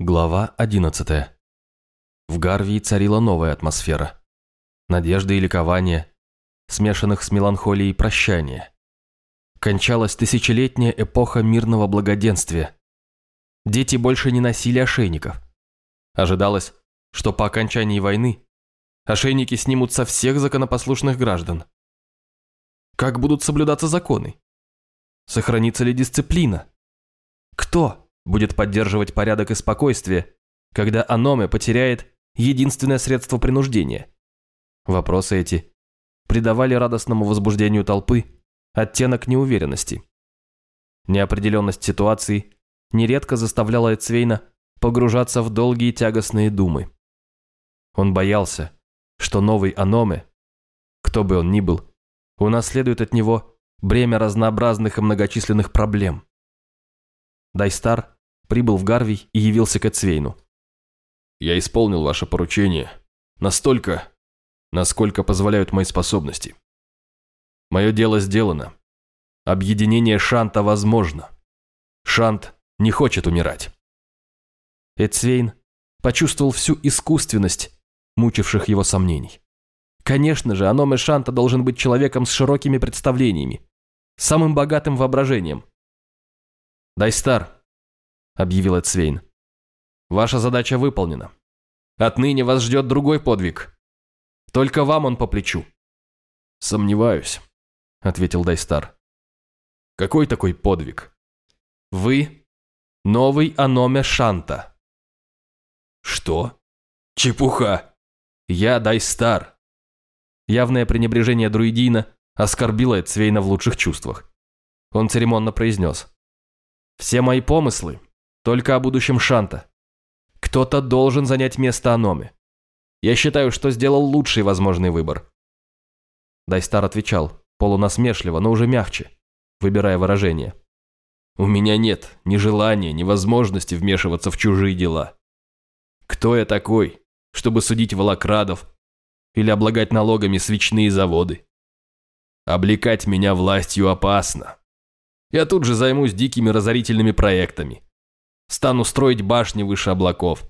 Глава 11. В Гарвии царила новая атмосфера. Надежды и ликования, смешанных с меланхолией прощания. Кончалась тысячелетняя эпоха мирного благоденствия. Дети больше не носили ошейников. Ожидалось, что по окончании войны ошейники снимут со всех законопослушных граждан. Как будут соблюдаться законы? Сохранится ли дисциплина? Кто будет поддерживать порядок и спокойствие, когда Аноме потеряет единственное средство принуждения? Вопросы эти придавали радостному возбуждению толпы оттенок неуверенности. Неопределенность ситуации нередко заставляла Эцвейна погружаться в долгие тягостные думы. Он боялся, что новый Аноме, кто бы он ни был, унаследует от него бремя разнообразных и многочисленных проблем. Дайстар прибыл в Гарвий и явился к Эцвейну. «Я исполнил ваше поручение настолько, насколько позволяют мои способности. Мое дело сделано. Объединение Шанта возможно. Шант не хочет умирать». Эцвейн почувствовал всю искусственность мучивших его сомнений. Конечно же, Аноме Шанта должен быть человеком с широкими представлениями, самым богатым воображением. «Дайстар», — объявил Эцвейн, — «ваша задача выполнена. Отныне вас ждет другой подвиг. Только вам он по плечу». «Сомневаюсь», — ответил Дайстар. «Какой такой подвиг?» «Вы — новый Аноме Шанта». «Что? Чепуха!» «Я Дайстар». Явное пренебрежение друидина оскорбило Эцвейна в лучших чувствах. Он церемонно произнес. «Все мои помыслы только о будущем Шанта. Кто-то должен занять место Аноми. Я считаю, что сделал лучший возможный выбор». Дайстар отвечал, полунасмешливо, но уже мягче, выбирая выражение. «У меня нет ни желания, ни возможности вмешиваться в чужие дела. Кто я такой, чтобы судить волокрадов или облагать налогами свечные заводы? Облекать меня властью опасно. Я тут же займусь дикими разорительными проектами. Стану строить башни выше облаков.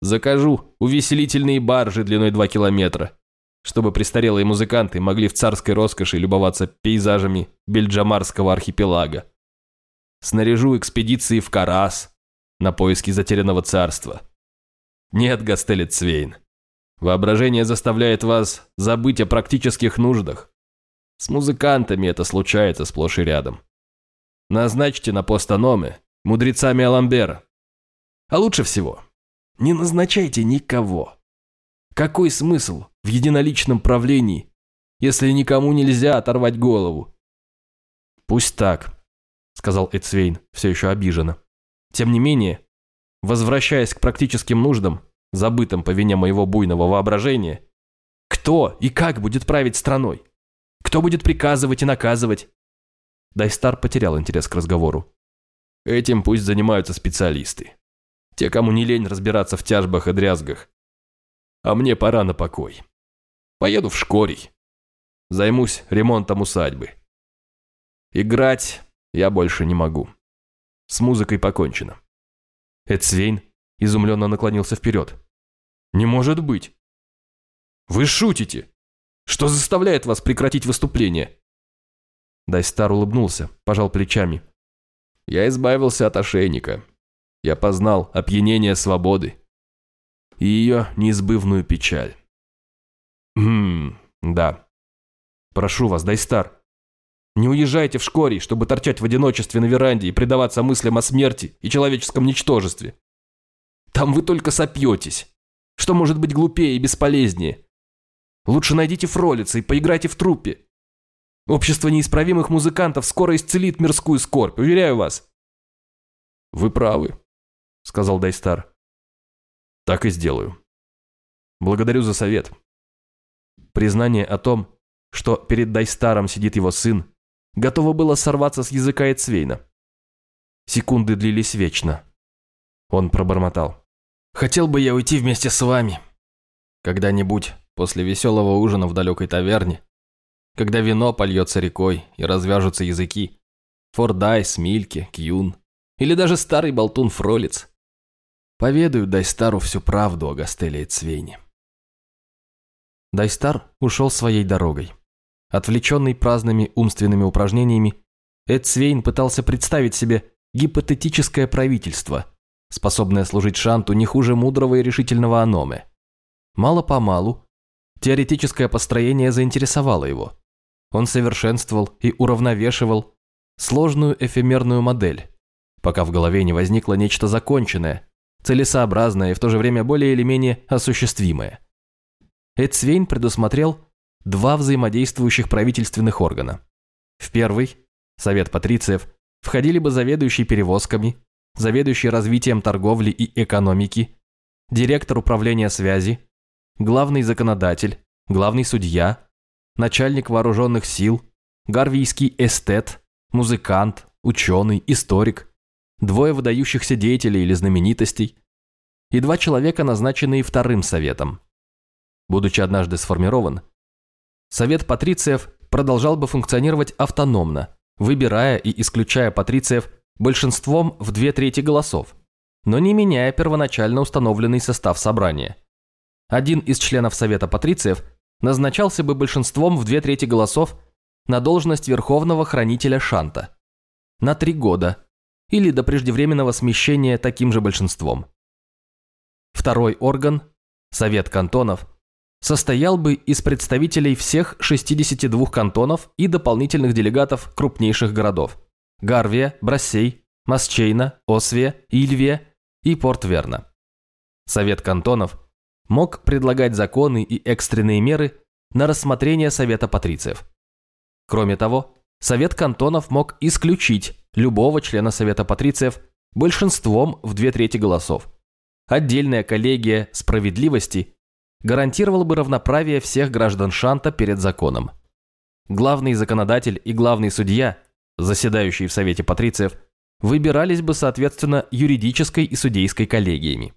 Закажу увеселительные баржи длиной 2 километра, чтобы престарелые музыканты могли в царской роскоши любоваться пейзажами Бельджамарского архипелага. Снаряжу экспедиции в Карас на поиски затерянного царства. Нет, Гастелет Цвейн, воображение заставляет вас забыть о практических нуждах. С музыкантами это случается сплошь и рядом. Назначьте на пост Аноме мудрецами Аламбера. А лучше всего, не назначайте никого. Какой смысл в единоличном правлении, если никому нельзя оторвать голову? Пусть так, сказал Эцвейн, все еще обиженно. Тем не менее, возвращаясь к практическим нуждам, забытым по вине моего буйного воображения, кто и как будет править страной? Кто будет приказывать и наказывать? Дайстар потерял интерес к разговору. Этим пусть занимаются специалисты. Те, кому не лень разбираться в тяжбах и дрязгах. А мне пора на покой. Поеду в Шкорий. Займусь ремонтом усадьбы. Играть я больше не могу. С музыкой покончено. Эдсвейн изумленно наклонился вперед. «Не может быть! Вы шутите! Что заставляет вас прекратить выступление?» Дайстар улыбнулся, пожал плечами. «Я избавился от ошейника. Я познал опьянение свободы и ее неизбывную печаль». «Хм, да. Прошу вас, Дайстар, не уезжайте в Шкорий, чтобы торчать в одиночестве на веранде и предаваться мыслям о смерти и человеческом ничтожестве. Там вы только сопьетесь. Что может быть глупее и бесполезнее? Лучше найдите Фролица и поиграйте в труппе. Общество неисправимых музыкантов скоро исцелит мирскую скорбь, уверяю вас». «Вы правы», — сказал Дайстар. «Так и сделаю. Благодарю за совет». Признание о том, что перед Дайстаром сидит его сын, готово было сорваться с языка Эцвейна. Секунды длились вечно. Он пробормотал. «Хотел бы я уйти вместе с вами. Когда-нибудь после веселого ужина в далекой таверне, когда вино польется рекой и развяжутся языки. Фордайс, Мильке, Кьюн или даже старый болтун Фролиц. поведают Дайстару всю правду о Гастеле и Цвейне. Дайстар ушел своей дорогой. Отвлеченный праздными умственными упражнениями, Эд Свейн пытался представить себе гипотетическое правительство, способное служить Шанту не хуже мудрого и решительного Аноме. Мало-помалу теоретическое построение заинтересовало его. Он совершенствовал и уравновешивал сложную эфемерную модель, пока в голове не возникло нечто законченное, целесообразное и в то же время более или менее осуществимое. Эдсвейн предусмотрел два взаимодействующих правительственных органа. В первый, Совет патрициев, входили бы заведующий перевозками, заведующий развитием торговли и экономики, директор управления связи, главный законодатель, главный судья, начальник вооруженных сил, гарвийский эстет, музыкант, ученый, историк, двое выдающихся деятелей или знаменитостей и два человека, назначенные вторым советом. Будучи однажды сформирован, совет патрициев продолжал бы функционировать автономно, выбирая и исключая патрициев большинством в две трети голосов, но не меняя первоначально установленный состав собрания. Один из членов Совета патрициев назначался бы большинством в две трети голосов на должность Верховного Хранителя Шанта на три года или до преждевременного смещения таким же большинством. Второй орган, Совет кантонов, состоял бы из представителей всех 62 кантонов и дополнительных делегатов крупнейших городов – Гарвия, Брассей, Масчейна, Освия, Ильвия и Порт-Верна. Совет кантонов мог предлагать законы и экстренные меры на рассмотрение Совета патрициев. Кроме того, Совет кантонов мог исключить любого члена Совета патрициев большинством в две трети голосов. Отдельная коллегия справедливости гарантировала бы равноправие всех граждан Шанта перед законом. Главный законодатель и главный судья, заседающие в Совете патрициев, выбирались бы соответственно юридической и судейской коллегиями.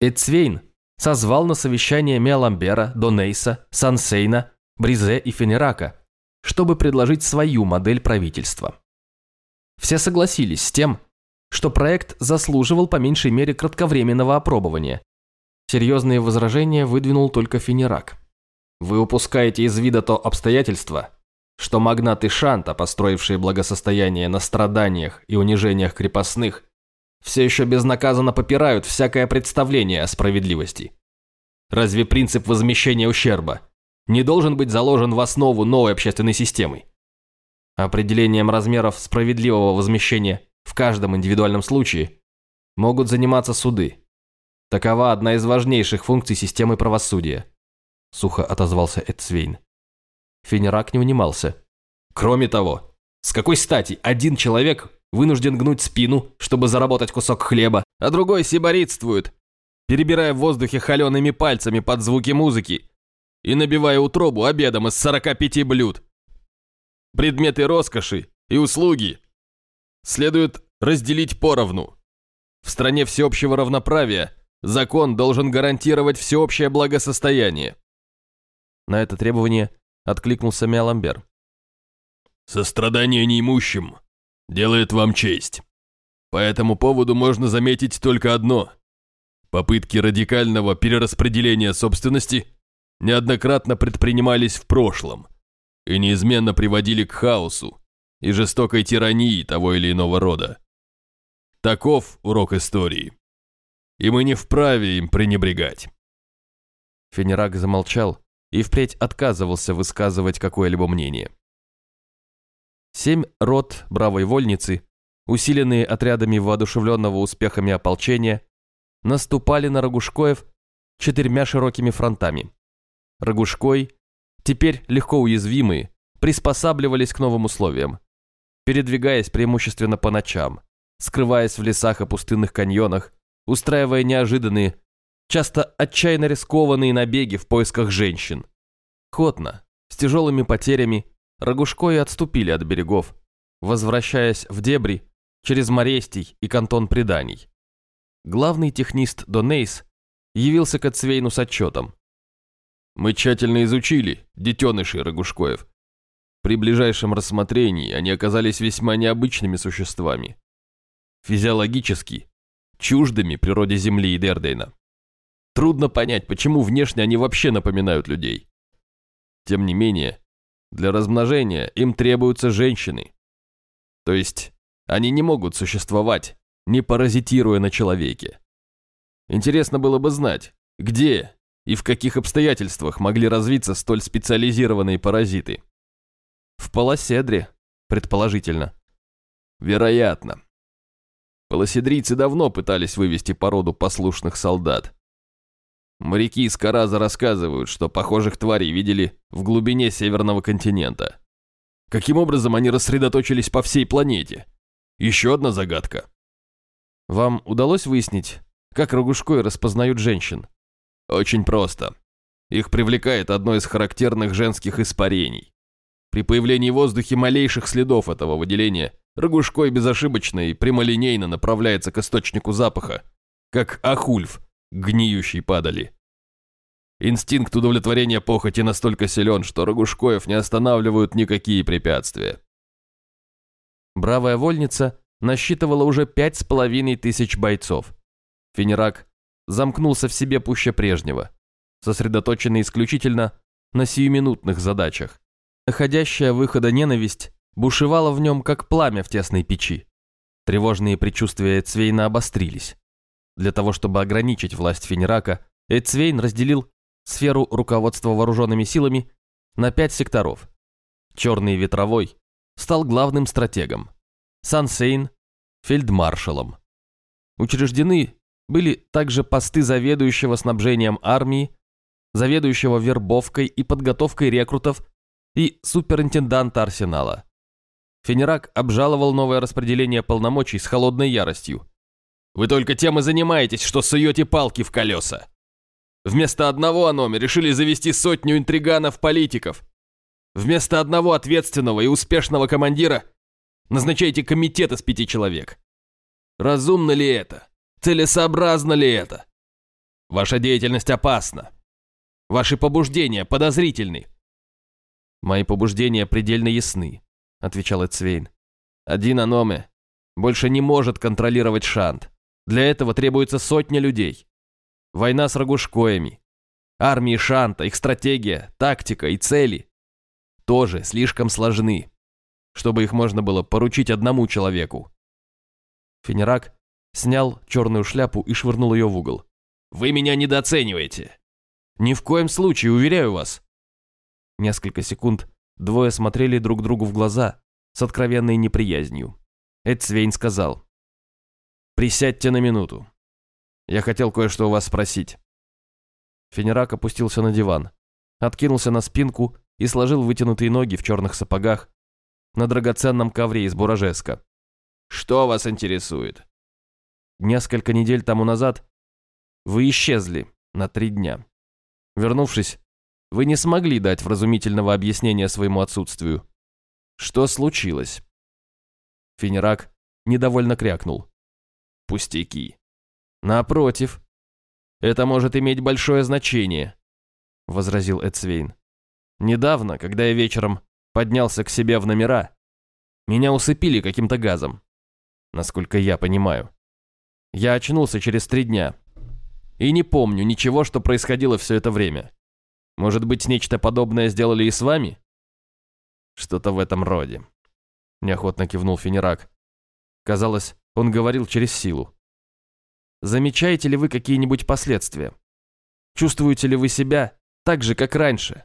Эдсвейн созвал на совещание Меаламбера, Донейса, Сансейна, Бризе и Фенерака, чтобы предложить свою модель правительства. Все согласились с тем, что проект заслуживал по меньшей мере кратковременного опробования. Серьезные возражения выдвинул только Фенерак. Вы упускаете из вида то обстоятельство, что магнаты Шанта, построившие благосостояние на страданиях и унижениях крепостных, все еще безнаказанно попирают всякое представление о справедливости. Разве принцип возмещения ущерба не должен быть заложен в основу новой общественной системы? Определением размеров справедливого возмещения в каждом индивидуальном случае могут заниматься суды. Такова одна из важнейших функций системы правосудия. Сухо отозвался Эдсвейн. Фенерак не унимался. Кроме того, с какой стати один человек вынужден гнуть спину, чтобы заработать кусок хлеба, а другой сиборитствует, перебирая в воздухе холеными пальцами под звуки музыки и набивая утробу обедом из 45 блюд. Предметы роскоши и услуги следует разделить поровну. В стране всеобщего равноправия закон должен гарантировать всеобщее благосостояние. На это требование откликнулся Миаламбер. «Сострадание неимущим делает вам честь. По этому поводу можно заметить только одно. Попытки радикального перераспределения собственности неоднократно предпринимались в прошлом и неизменно приводили к хаосу и жестокой тирании того или иного рода. Таков урок истории. И мы не вправе им пренебрегать. Фенерак замолчал и впредь отказывался высказывать какое-либо мнение. Семь рот бравой вольницы, усиленные отрядами воодушевленного успехами ополчения, наступали на Рогушкоев четырьмя широкими фронтами. Рогушкой, теперь легко уязвимые, приспосабливались к новым условиям, передвигаясь преимущественно по ночам, скрываясь в лесах и пустынных каньонах, устраивая неожиданные, часто отчаянно рискованные набеги в поисках женщин. Хотно, с тяжелыми потерями Рогушко и отступили от берегов, возвращаясь в дебри через Морестий и кантон преданий. Главный технист Донейс явился к Ацвейну с отчетом. «Мы тщательно изучили детенышей Рогушкоев. При ближайшем рассмотрении они оказались весьма необычными существами. Физиологически чуждыми природе Земли и Дердейна. Трудно понять, почему внешне они вообще напоминают людей. Тем не менее, для размножения им требуются женщины. То есть, они не могут существовать, не паразитируя на человеке. Интересно было бы знать, где и в каких обстоятельствах могли развиться столь специализированные паразиты. В полоседре, предположительно. Вероятно. Полоседрийцы давно пытались вывести породу послушных солдат. Моряки из Караза рассказывают, что похожих тварей видели в глубине северного континента. Каким образом они рассредоточились по всей планете? Еще одна загадка. Вам удалось выяснить, как Рогушкой распознают женщин? Очень просто. Их привлекает одно из характерных женских испарений. При появлении в воздухе малейших следов этого выделения Рогушкой безошибочно и прямолинейно направляется к источнику запаха, как ахульф гниющей падали. Инстинкт удовлетворения похоти настолько силен, что Рогушкоев не останавливают никакие препятствия. Бравая вольница насчитывала уже пять с половиной тысяч бойцов. Фенерак замкнулся в себе пуще прежнего, сосредоточенный исключительно на сиюминутных задачах. Находящая выхода ненависть бушевала в нем, как пламя в тесной печи. Тревожные предчувствия Цвейна обострились. Для того, чтобы ограничить власть Фенерака, Эцвейн разделил сферу руководства вооруженными силами на пять секторов. Черный ветровой стал главным стратегом, Сансейн – фельдмаршалом. Учреждены были также посты заведующего снабжением армии, заведующего вербовкой и подготовкой рекрутов и суперинтенданта арсенала. Фенерак обжаловал новое распределение полномочий с холодной яростью. «Вы только тем и занимаетесь, что суете палки в колеса. Вместо одного аноми решили завести сотню интриганов-политиков. Вместо одного ответственного и успешного командира назначаете комитет из пяти человек. Разумно ли это? Целесообразно ли это? Ваша деятельность опасна. Ваши побуждения подозрительны. Мои побуждения предельно ясны, отвечал Эцвейн. Один аноме больше не может контролировать Шант. Для этого требуется сотня людей. Война с Рогушкоями. Армии Шанта, их стратегия, тактика и цели тоже слишком сложны, чтобы их можно было поручить одному человеку. Фенерак снял черную шляпу и швырнул ее в угол. «Вы меня недооцениваете!» «Ни в коем случае, уверяю вас!» Несколько секунд двое смотрели друг другу в глаза с откровенной неприязнью. Эдсвейн сказал. «Присядьте на минуту. Я хотел кое-что у вас спросить». Фенерак опустился на диван, откинулся на спинку и сложил вытянутые ноги в черных сапогах на драгоценном ковре из буражеска. «Что вас интересует?» Несколько недель тому назад вы исчезли на три дня. Вернувшись, вы не смогли дать вразумительного объяснения своему отсутствию. Что случилось?» Финерак недовольно крякнул. «Пустяки. Напротив, это может иметь большое значение», — возразил Эцвейн. «Недавно, когда я вечером поднялся к себе в номера, меня усыпили каким-то газом, насколько я понимаю. Я очнулся через три дня и не помню ничего, что происходило все это время. Может быть, нечто подобное сделали и с вами?» «Что-то в этом роде», — неохотно кивнул Фенерак. Казалось, он говорил через силу. Замечаете ли вы какие-нибудь последствия? Чувствуете ли вы себя так же, как раньше,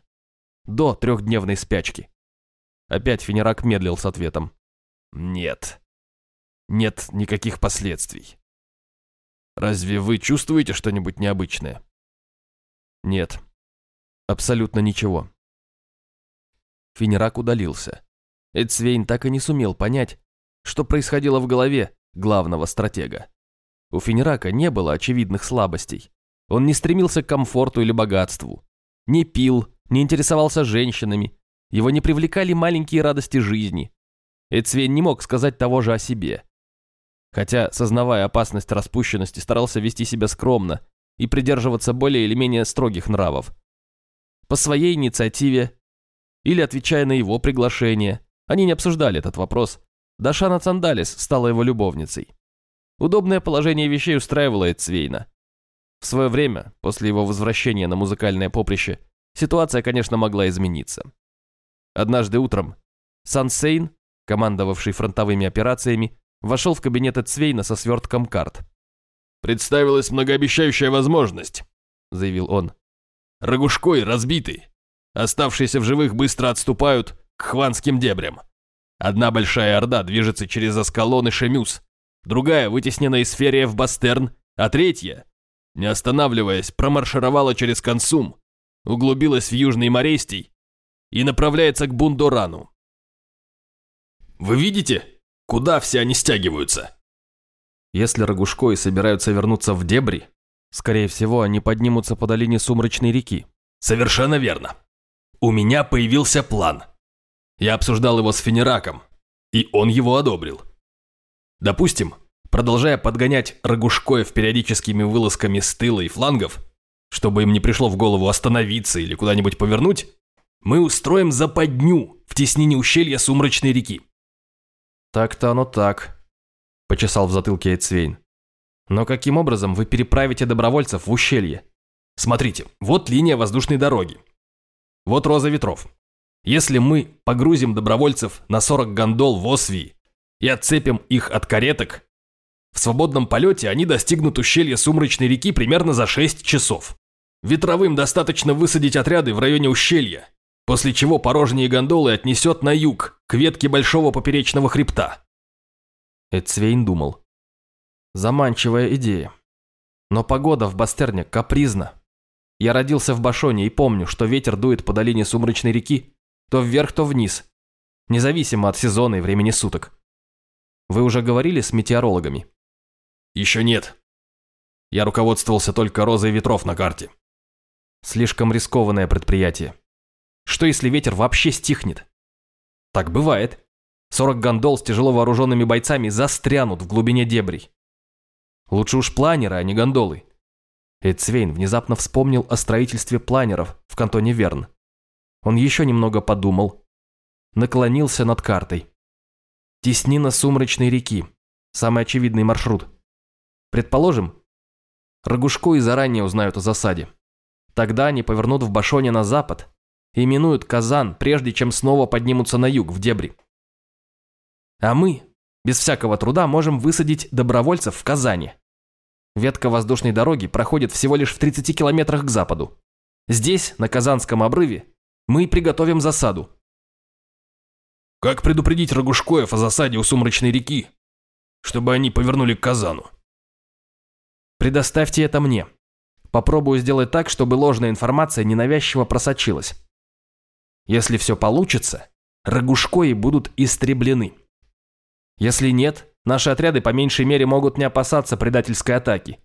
до трехдневной спячки? Опять Фенерак медлил с ответом. Нет. Нет никаких последствий. Разве вы чувствуете что-нибудь необычное? Нет. Абсолютно ничего. Фенерак удалился. Эдсвейн так и не сумел понять, что происходило в голове главного стратега. У Фенерака не было очевидных слабостей. Он не стремился к комфорту или богатству. Не пил, не интересовался женщинами. Его не привлекали маленькие радости жизни. Эцвейн не мог сказать того же о себе. Хотя, сознавая опасность распущенности, старался вести себя скромно и придерживаться более или менее строгих нравов. По своей инициативе или отвечая на его приглашение, они не обсуждали этот вопрос. Дашана Цандалис стала его любовницей. Удобное положение вещей устраивало Эцвейна. В свое время, после его возвращения на музыкальное поприще, ситуация, конечно, могла измениться. Однажды утром Сансейн, командовавший фронтовыми операциями, вошел в кабинет Эцвейна со свертком карт. «Представилась многообещающая возможность», — заявил он. «Рогушкой разбиты. Оставшиеся в живых быстро отступают к хванским дебрям. Одна большая орда движется через Аскалон и Шемюс, другая вытеснена из Ферия в Бастерн, а третья, не останавливаясь, промаршировала через Консум, углубилась в Южный Морейстий и направляется к Бундорану. Вы видите, куда все они стягиваются? Если Рогушко собираются вернуться в дебри, скорее всего, они поднимутся по долине Сумрачной реки. Совершенно верно. У меня появился план. Я обсуждал его с Фенераком, и он его одобрил. Допустим, продолжая подгонять Рогушкоев периодическими вылазками с тыла и флангов, чтобы им не пришло в голову остановиться или куда-нибудь повернуть, мы устроим западню в теснении ущелья Сумрачной реки. «Так-то оно так», – почесал в затылке Эйцвейн. «Но каким образом вы переправите добровольцев в ущелье?» «Смотрите, вот линия воздушной дороги. Вот роза ветров. Если мы погрузим добровольцев на 40 гондол в Освии и отцепим их от кареток, в свободном полете они достигнут ущелья Сумрачной реки примерно за 6 часов. Ветровым достаточно высадить отряды в районе ущелья, после чего порожние гондолы отнесет на юг, к ветке Большого Поперечного Хребта. Эцвейн думал. Заманчивая идея. Но погода в Бастерне капризна. Я родился в Башоне и помню, что ветер дует по долине Сумрачной реки то вверх, то вниз, независимо от сезона и времени суток. Вы уже говорили с метеорологами? Еще нет. Я руководствовался только розой ветров на карте. Слишком рискованное предприятие. Что если ветер вообще стихнет? Так бывает. 40 гондол с тяжело вооруженными бойцами застрянут в глубине дебрей. Лучше уж планеры, а не гондолы. Эдсвейн внезапно вспомнил о строительстве планеров в кантоне Верн. Он еще немного подумал, наклонился над картой. Теснина сумрачной реки. Самый очевидный маршрут. Предположим, Рогушко и заранее узнают о засаде. Тогда они повернут в Башоне на запад и минуют Казан, прежде чем снова поднимутся на юг, в дебри. А мы, без всякого труда, можем высадить добровольцев в Казани. Ветка воздушной дороги проходит всего лишь в 30 километрах к западу. Здесь, на Казанском обрыве, мы приготовим засаду. Как предупредить Рогушкоев о засаде у Сумрачной реки, чтобы они повернули к Казану? Предоставьте это мне. Попробую сделать так, чтобы ложная информация ненавязчиво просочилась. Если все получится, Рогушкои будут истреблены. Если нет, наши отряды по меньшей мере могут не опасаться предательской атаки.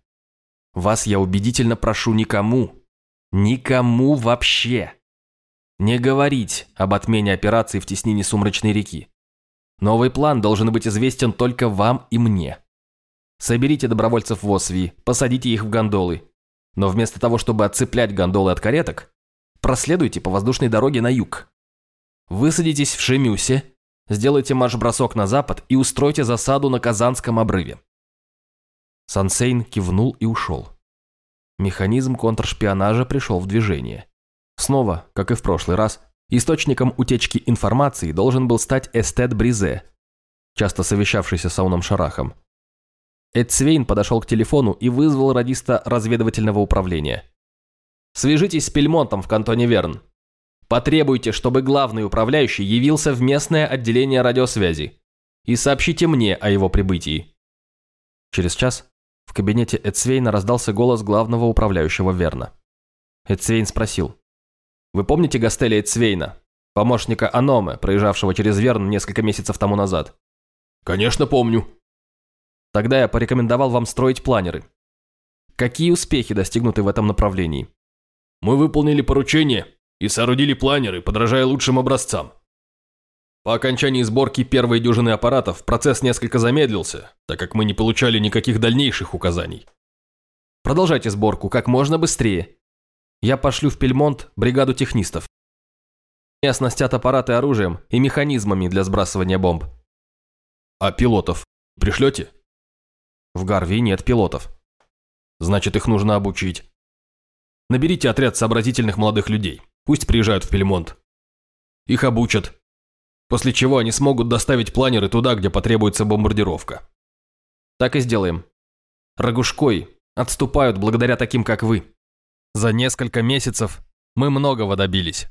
Вас я убедительно прошу никому, никому вообще, не говорить об отмене операции в теснине Сумрачной реки. Новый план должен быть известен только вам и мне. Соберите добровольцев в Освии, посадите их в гондолы. Но вместо того, чтобы отцеплять гондолы от кареток, проследуйте по воздушной дороге на юг. Высадитесь в Шемюсе, сделайте марш-бросок на запад и устройте засаду на Казанском обрыве. Сансейн кивнул и ушел. Механизм контршпионажа пришел в движение. Снова, как и в прошлый раз, источником утечки информации должен был стать эстет Бризе, часто совещавшийся с Ауном Шарахом. Эдсвейн подошел к телефону и вызвал радиста разведывательного управления. «Свяжитесь с Пельмонтом в кантоне Верн. Потребуйте, чтобы главный управляющий явился в местное отделение радиосвязи. И сообщите мне о его прибытии». Через час в кабинете Эдсвейна раздался голос главного управляющего Верна. Эдсвейн спросил. «Вы помните Гастеля Эдсвейна, помощника Аноме, проезжавшего через Верн несколько месяцев тому назад?» «Конечно помню». «Тогда я порекомендовал вам строить планеры. Какие успехи достигнуты в этом направлении?» «Мы выполнили поручение и соорудили планеры, подражая лучшим образцам. По окончании сборки первой дюжины аппаратов процесс несколько замедлился, так как мы не получали никаких дальнейших указаний. Продолжайте сборку как можно быстрее. Я пошлю в Пельмонт бригаду технистов. И оснастят аппараты оружием и механизмами для сбрасывания бомб. А пилотов пришлете? В Гарви нет пилотов. Значит, их нужно обучить. Наберите отряд сообразительных молодых людей. Пусть приезжают в Пельмонт. Их обучат. После чего они смогут доставить планеры туда, где потребуется бомбардировка. Так и сделаем. Рогушкой отступают благодаря таким, как вы. За несколько месяцев мы многого добились.